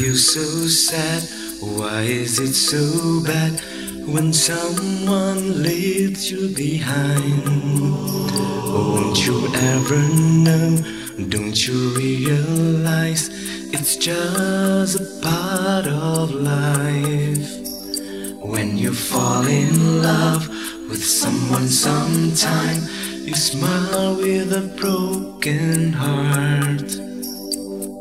you so sad? Why is it so bad when someone leaves you behind? Won't you ever know? Don't you realize it's just a part of life? When you fall in love with someone sometime, you smile with a broken heart.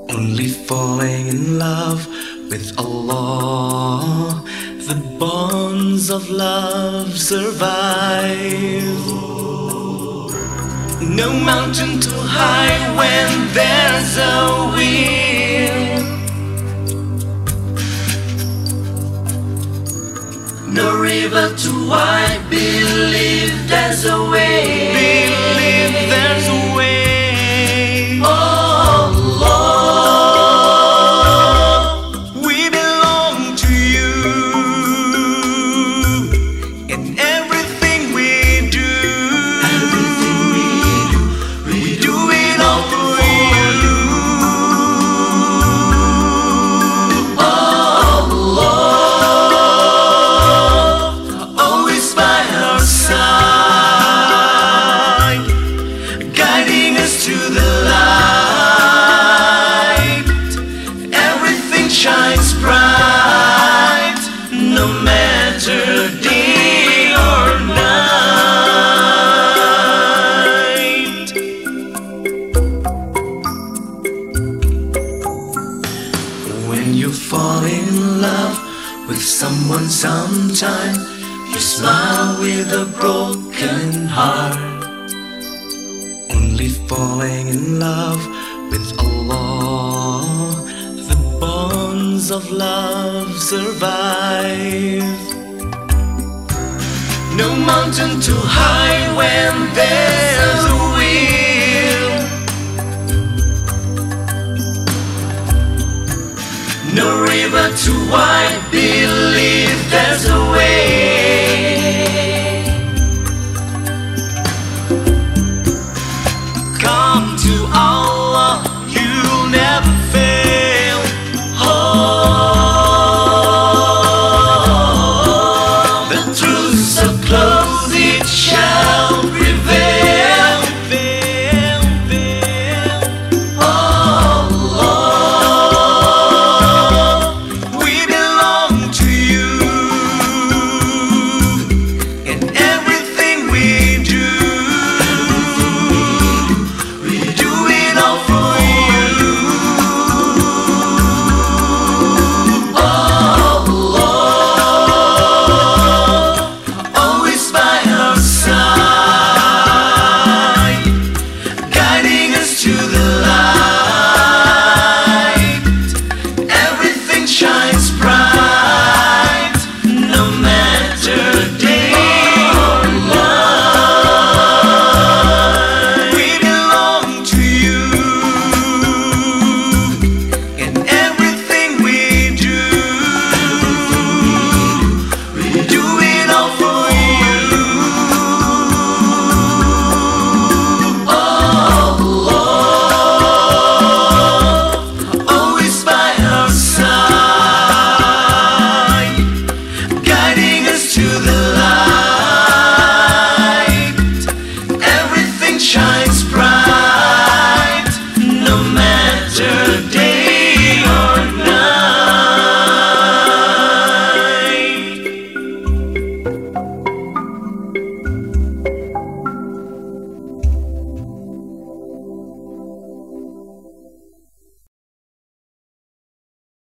Only falling in love with Allah, the bonds of love survive. No mountain too high when there's a will. No river too wide, believe there's a way. Believe there's a way. No matter day or night. When you fall in love with someone sometime, you smile with a broken heart. Only falling in love with the of love survive. No mountain too high when there's a will. No river too wide, believe there's a way. Shines bright,